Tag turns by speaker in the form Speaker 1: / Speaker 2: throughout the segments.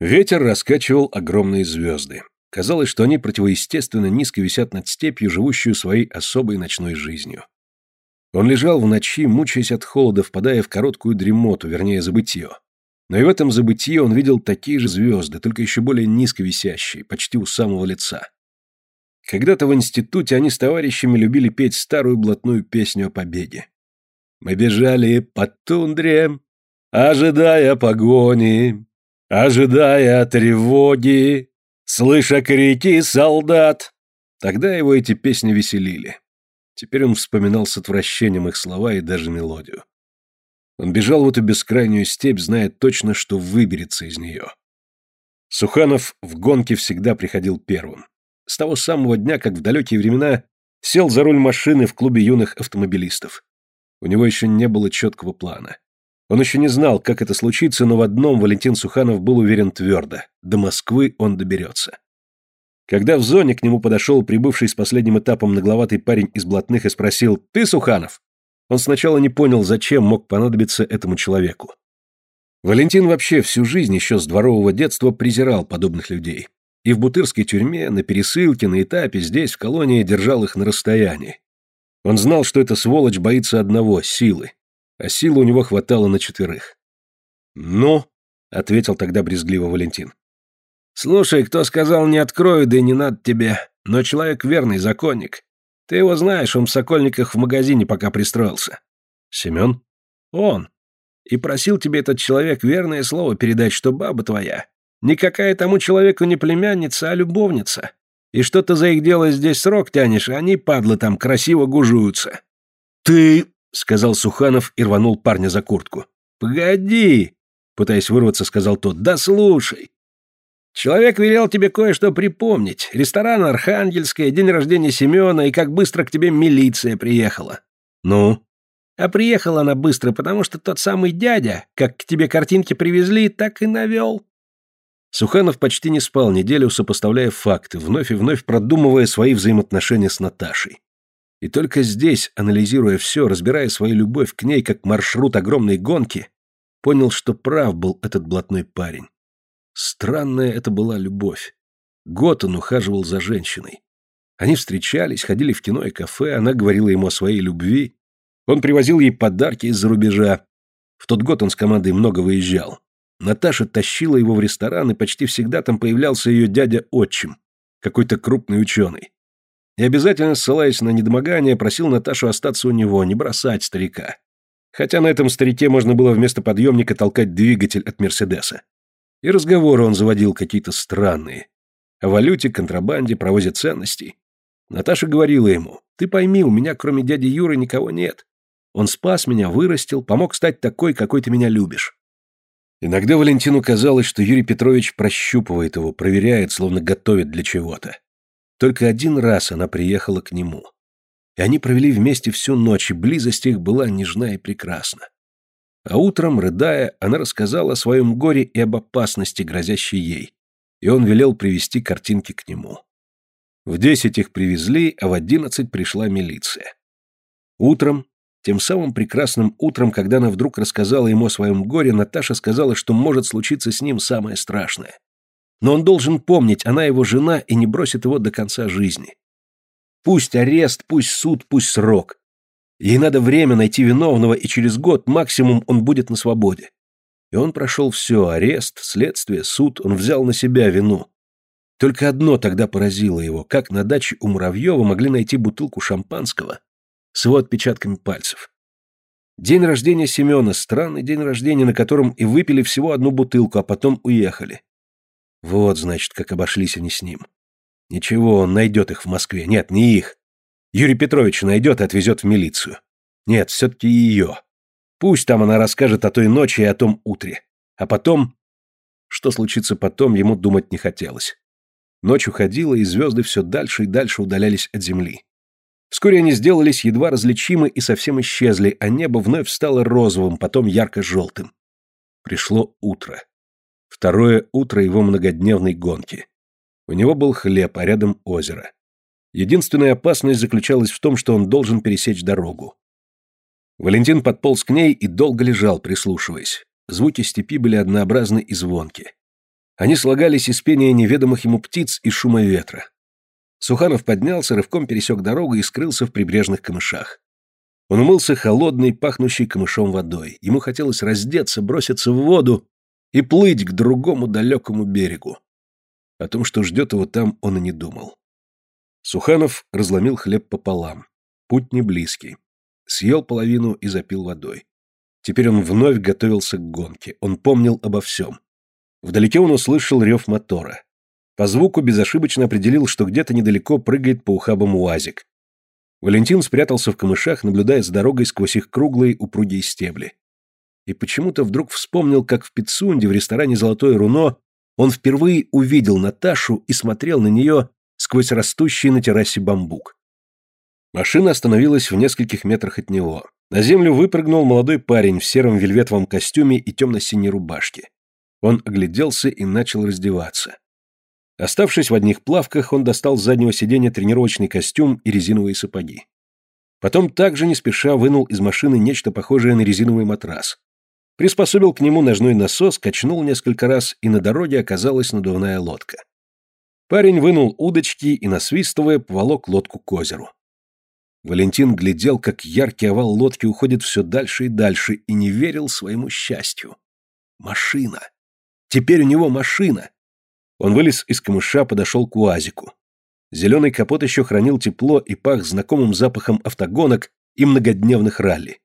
Speaker 1: Ветер раскачивал огромные звезды. Казалось, что они противоестественно низко висят над степью, живущую своей особой ночной жизнью. Он лежал в ночи, мучаясь от холода, впадая в короткую дремоту, вернее, забытье. Но и в этом забытии он видел такие же звезды, только еще более низко висящие, почти у самого лица. Когда-то в институте они с товарищами любили петь старую блатную песню о победе. «Мы бежали по тундре, ожидая погони, ожидая тревоги, слыша крики солдат». Тогда его эти песни веселили. Теперь он вспоминал с отвращением их слова и даже мелодию. Он бежал в эту бескрайнюю степь, зная точно, что выберется из нее. Суханов в гонке всегда приходил первым. С того самого дня, как в далекие времена сел за руль машины в клубе юных автомобилистов. У него еще не было четкого плана. Он еще не знал, как это случится, но в одном Валентин Суханов был уверен твердо – до Москвы он доберется. Когда в зоне к нему подошел прибывший с последним этапом нагловатый парень из блатных и спросил «Ты Суханов?», он сначала не понял, зачем мог понадобиться этому человеку. Валентин вообще всю жизнь еще с дворового детства презирал подобных людей. И в бутырской тюрьме, на пересылке, на этапе, здесь, в колонии, держал их на расстоянии. Он знал, что эта сволочь боится одного – силы. А силы у него хватало на четверых. «Ну?» – ответил тогда брезгливо Валентин. «Слушай, кто сказал, не открою, да и не надо тебе. Но человек верный, законник. Ты его знаешь, он в Сокольниках в магазине пока пристроился. Семен? Он. И просил тебе этот человек верное слово передать, что баба твоя. Никакая тому человеку не племянница, а любовница. И что ты за их дело здесь срок тянешь, а они, падлы, там красиво гужуются. Ты, сказал Суханов и рванул парня за куртку. Погоди, пытаясь вырваться, сказал тот. Да слушай. Человек велел тебе кое-что припомнить. Ресторан Архангельская, день рождения Семена и как быстро к тебе милиция приехала. Ну? А приехала она быстро, потому что тот самый дядя, как к тебе картинки привезли, так и навел. Суханов почти не спал неделю, сопоставляя факты, вновь и вновь продумывая свои взаимоотношения с Наташей. И только здесь, анализируя все, разбирая свою любовь к ней как маршрут огромной гонки, понял, что прав был этот блатной парень. Странная это была любовь. Год он ухаживал за женщиной. Они встречались, ходили в кино и кафе, она говорила ему о своей любви. Он привозил ей подарки из-за рубежа. В тот год он с командой много выезжал. Наташа тащила его в ресторан, и почти всегда там появлялся ее дядя-отчим, какой-то крупный ученый. И обязательно, ссылаясь на недомогание, просил Наташу остаться у него, не бросать старика. Хотя на этом старике можно было вместо подъемника толкать двигатель от Мерседеса. И разговоры он заводил какие-то странные. О валюте, контрабанде, провозе ценностей. Наташа говорила ему, «Ты пойми, у меня кроме дяди Юры никого нет. Он спас меня, вырастил, помог стать такой, какой ты меня любишь». Иногда Валентину казалось, что Юрий Петрович прощупывает его, проверяет, словно готовит для чего-то. Только один раз она приехала к нему. И они провели вместе всю ночь, и близость их была нежна и прекрасна. А утром, рыдая, она рассказала о своем горе и об опасности, грозящей ей, и он велел привести картинки к нему. В десять их привезли, а в одиннадцать пришла милиция. Утром, тем самым прекрасным утром, когда она вдруг рассказала ему о своем горе, Наташа сказала, что может случиться с ним самое страшное. Но он должен помнить, она его жена и не бросит его до конца жизни. Пусть арест, пусть суд, пусть срок. Ей надо время найти виновного, и через год максимум он будет на свободе. И он прошел все, арест, следствие, суд, он взял на себя вину. Только одно тогда поразило его, как на даче у Муравьева могли найти бутылку шампанского с его отпечатками пальцев. День рождения Семена, странный день рождения, на котором и выпили всего одну бутылку, а потом уехали. Вот, значит, как обошлись они с ним. Ничего, он найдет их в Москве. Нет, не их. Юрий Петрович найдет и отвезет в милицию. Нет, все-таки ее. Пусть там она расскажет о той ночи и о том утре. А потом... Что случится потом, ему думать не хотелось. Ночь уходила, и звезды все дальше и дальше удалялись от земли. Вскоре они сделались едва различимы и совсем исчезли, а небо вновь стало розовым, потом ярко-желтым. Пришло утро. Второе утро его многодневной гонки. У него был хлеб, а рядом озеро. Единственная опасность заключалась в том, что он должен пересечь дорогу. Валентин подполз к ней и долго лежал, прислушиваясь. Звуки степи были однообразны и звонки. Они слагались из пения неведомых ему птиц и шума ветра. Суханов поднялся, рывком пересек дорогу и скрылся в прибрежных камышах. Он умылся холодной, пахнущей камышом водой. Ему хотелось раздеться, броситься в воду и плыть к другому далекому берегу. О том, что ждет его там, он и не думал. Суханов разломил хлеб пополам. Путь не близкий. Съел половину и запил водой. Теперь он вновь готовился к гонке. Он помнил обо всем. Вдалеке он услышал рев мотора. По звуку безошибочно определил, что где-то недалеко прыгает по ухабам уазик. Валентин спрятался в камышах, наблюдая с дорогой сквозь их круглые упругие стебли. И почему-то вдруг вспомнил, как в Пицунде в ресторане «Золотое руно» он впервые увидел Наташу и смотрел на нее сквозь растущий на террасе бамбук. Машина остановилась в нескольких метрах от него. На землю выпрыгнул молодой парень в сером вельветовом костюме и темно-синей рубашке. Он огляделся и начал раздеваться. Оставшись в одних плавках, он достал с заднего сиденья тренировочный костюм и резиновые сапоги. Потом также не спеша вынул из машины нечто похожее на резиновый матрас. Приспособил к нему ножной насос, качнул несколько раз, и на дороге оказалась надувная лодка. Парень вынул удочки и, насвистывая, поволок лодку к озеру. Валентин глядел, как яркий овал лодки уходит все дальше и дальше, и не верил своему счастью. Машина. Теперь у него машина. Он вылез из камыша, подошел к УАЗику. Зеленый капот еще хранил тепло и пах знакомым запахом автогонок и многодневных ралли.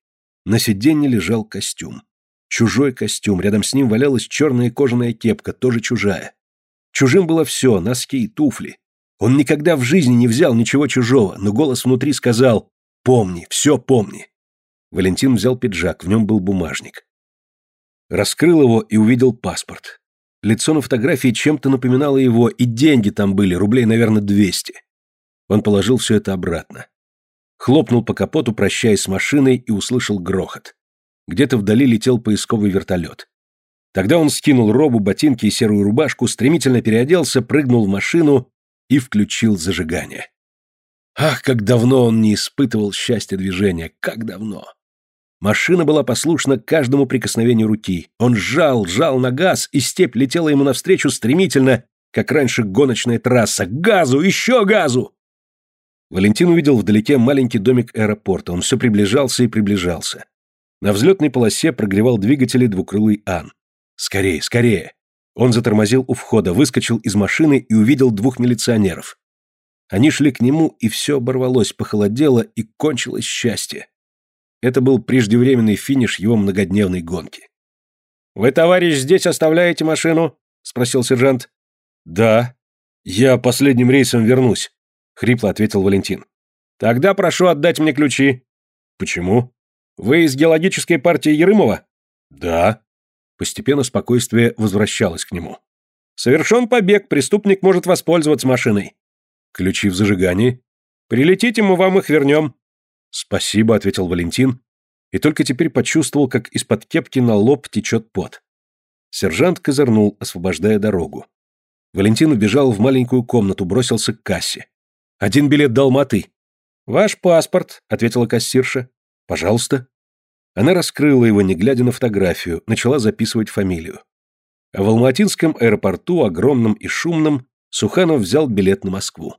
Speaker 1: На сиденье лежал костюм. Чужой костюм, рядом с ним валялась черная кожаная кепка, тоже чужая. Чужим было все, носки и туфли. Он никогда в жизни не взял ничего чужого, но голос внутри сказал «Помни, все помни». Валентин взял пиджак, в нем был бумажник. Раскрыл его и увидел паспорт. Лицо на фотографии чем-то напоминало его, и деньги там были, рублей, наверное, двести. Он положил все это обратно. Хлопнул по капоту, прощаясь с машиной, и услышал грохот. Где-то вдали летел поисковый вертолет. Тогда он скинул робу, ботинки и серую рубашку, стремительно переоделся, прыгнул в машину и включил зажигание. Ах, как давно он не испытывал счастья движения, как давно! Машина была послушна каждому прикосновению руки. Он сжал, сжал на газ, и степь летела ему навстречу стремительно, как раньше гоночная трасса. Газу, еще газу! Валентин увидел вдалеке маленький домик аэропорта. Он все приближался и приближался. На взлетной полосе прогревал двигатели двукрылый Ан. «Скорее, скорее!» Он затормозил у входа, выскочил из машины и увидел двух милиционеров. Они шли к нему, и все оборвалось, похолодело, и кончилось счастье. Это был преждевременный финиш его многодневной гонки. «Вы, товарищ, здесь оставляете машину?» — спросил сержант. «Да. Я последним рейсом вернусь», — хрипло ответил Валентин. «Тогда прошу отдать мне ключи». «Почему?» «Вы из геологической партии Ерымова?» «Да». Постепенно спокойствие возвращалось к нему. «Совершен побег, преступник может воспользоваться машиной». «Ключи в зажигании?» «Прилетите, мы вам их вернем». «Спасибо», — ответил Валентин, и только теперь почувствовал, как из-под кепки на лоб течет пот. Сержант козырнул, освобождая дорогу. Валентин убежал в маленькую комнату, бросился к кассе. «Один билет до Алматы». «Ваш паспорт», — ответила кассирша. «Пожалуйста». Она раскрыла его, не глядя на фотографию, начала записывать фамилию. А в Алматинском аэропорту, огромном и шумном, Суханов взял билет на Москву.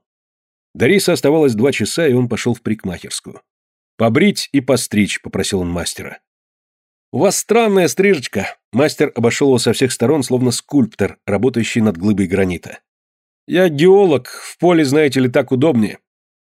Speaker 1: До рейса оставалось два часа, и он пошел в парикмахерскую. «Побрить и постричь», — попросил он мастера. «У вас странная стрижечка», — мастер обошел его со всех сторон, словно скульптор, работающий над глыбой гранита. «Я геолог, в поле, знаете ли, так удобнее.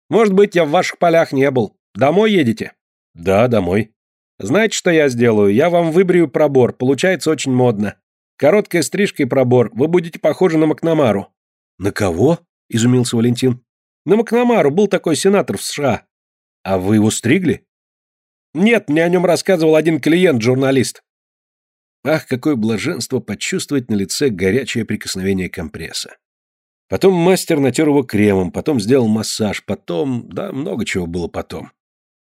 Speaker 1: Может быть, я в ваших полях не был. Домой едете?» «Да, домой». «Знаете, что я сделаю? Я вам выбрию пробор, получается очень модно. Короткая стрижка и пробор, вы будете похожи на Макнамару». «На кого?» — изумился Валентин. «На Макнамару был такой сенатор в США. А вы его стригли? Нет, мне о нем рассказывал один клиент-журналист. Ах, какое блаженство почувствовать на лице горячее прикосновение компресса. Потом мастер натер его кремом, потом сделал массаж, потом... Да, много чего было потом.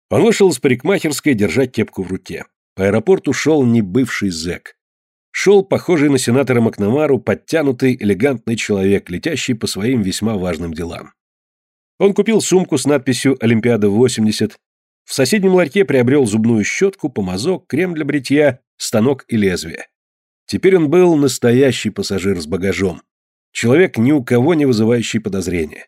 Speaker 1: Он вышел из парикмахерской, держа кепку в руке. По аэропорту шел не бывший зэк. Шел похожий на сенатора Макнамару подтянутый, элегантный человек, летящий по своим весьма важным делам. Он купил сумку с надписью «Олимпиада-80», в соседнем ларьке приобрел зубную щетку, помазок, крем для бритья, станок и лезвие. Теперь он был настоящий пассажир с багажом. Человек, ни у кого не вызывающий подозрения.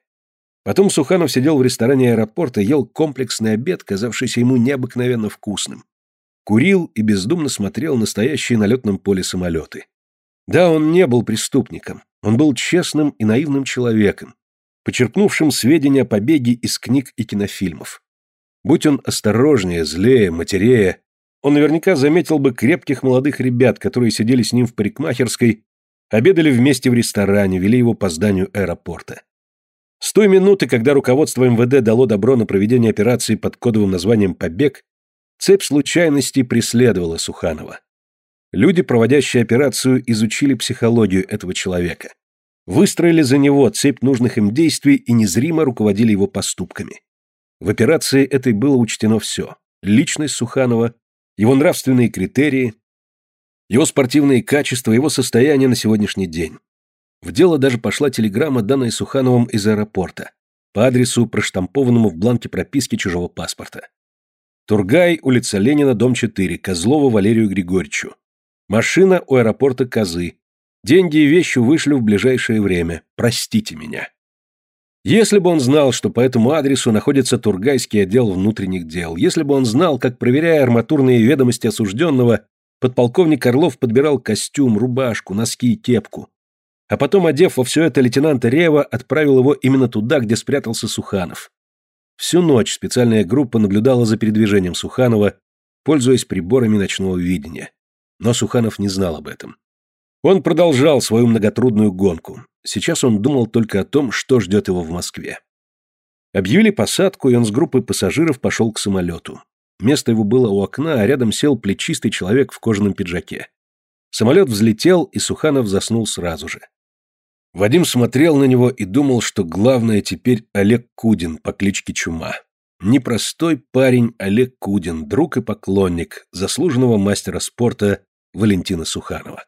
Speaker 1: Потом Суханов сидел в ресторане аэропорта, ел комплексный обед, казавшийся ему необыкновенно вкусным. Курил и бездумно смотрел на стоящие на летном поле самолеты. Да, он не был преступником. Он был честным и наивным человеком, почерпнувшим сведения о побеге из книг и кинофильмов. Будь он осторожнее, злее, матерее, он наверняка заметил бы крепких молодых ребят, которые сидели с ним в парикмахерской, обедали вместе в ресторане, вели его по зданию аэропорта. С той минуты, когда руководство МВД дало добро на проведение операции под кодовым названием «Побег», цепь случайностей преследовала Суханова. Люди, проводящие операцию, изучили психологию этого человека. Выстроили за него цепь нужных им действий и незримо руководили его поступками. В операции этой было учтено все. Личность Суханова, его нравственные критерии, его спортивные качества, его состояние на сегодняшний день. В дело даже пошла телеграмма, данная Сухановым из аэропорта, по адресу, проштампованному в бланке прописки чужого паспорта. Тургай, улица Ленина, дом 4, Козлову Валерию Григорьевичу. Машина у аэропорта Козы. Деньги и вещи вышлю в ближайшее время. Простите меня. Если бы он знал, что по этому адресу находится Тургайский отдел внутренних дел, если бы он знал, как, проверяя арматурные ведомости осужденного, подполковник Орлов подбирал костюм, рубашку, носки и кепку, а потом, одев во все это лейтенанта Рева, отправил его именно туда, где спрятался Суханов. Всю ночь специальная группа наблюдала за передвижением Суханова, пользуясь приборами ночного видения. Но Суханов не знал об этом. Он продолжал свою многотрудную гонку. Сейчас он думал только о том, что ждет его в Москве. Объявили посадку, и он с группой пассажиров пошел к самолету. Место его было у окна, а рядом сел плечистый человек в кожаном пиджаке. Самолет взлетел, и Суханов заснул сразу же. Вадим смотрел на него и думал, что главное теперь Олег Кудин по кличке Чума. Непростой парень Олег Кудин, друг и поклонник заслуженного мастера спорта Валентина Суханова.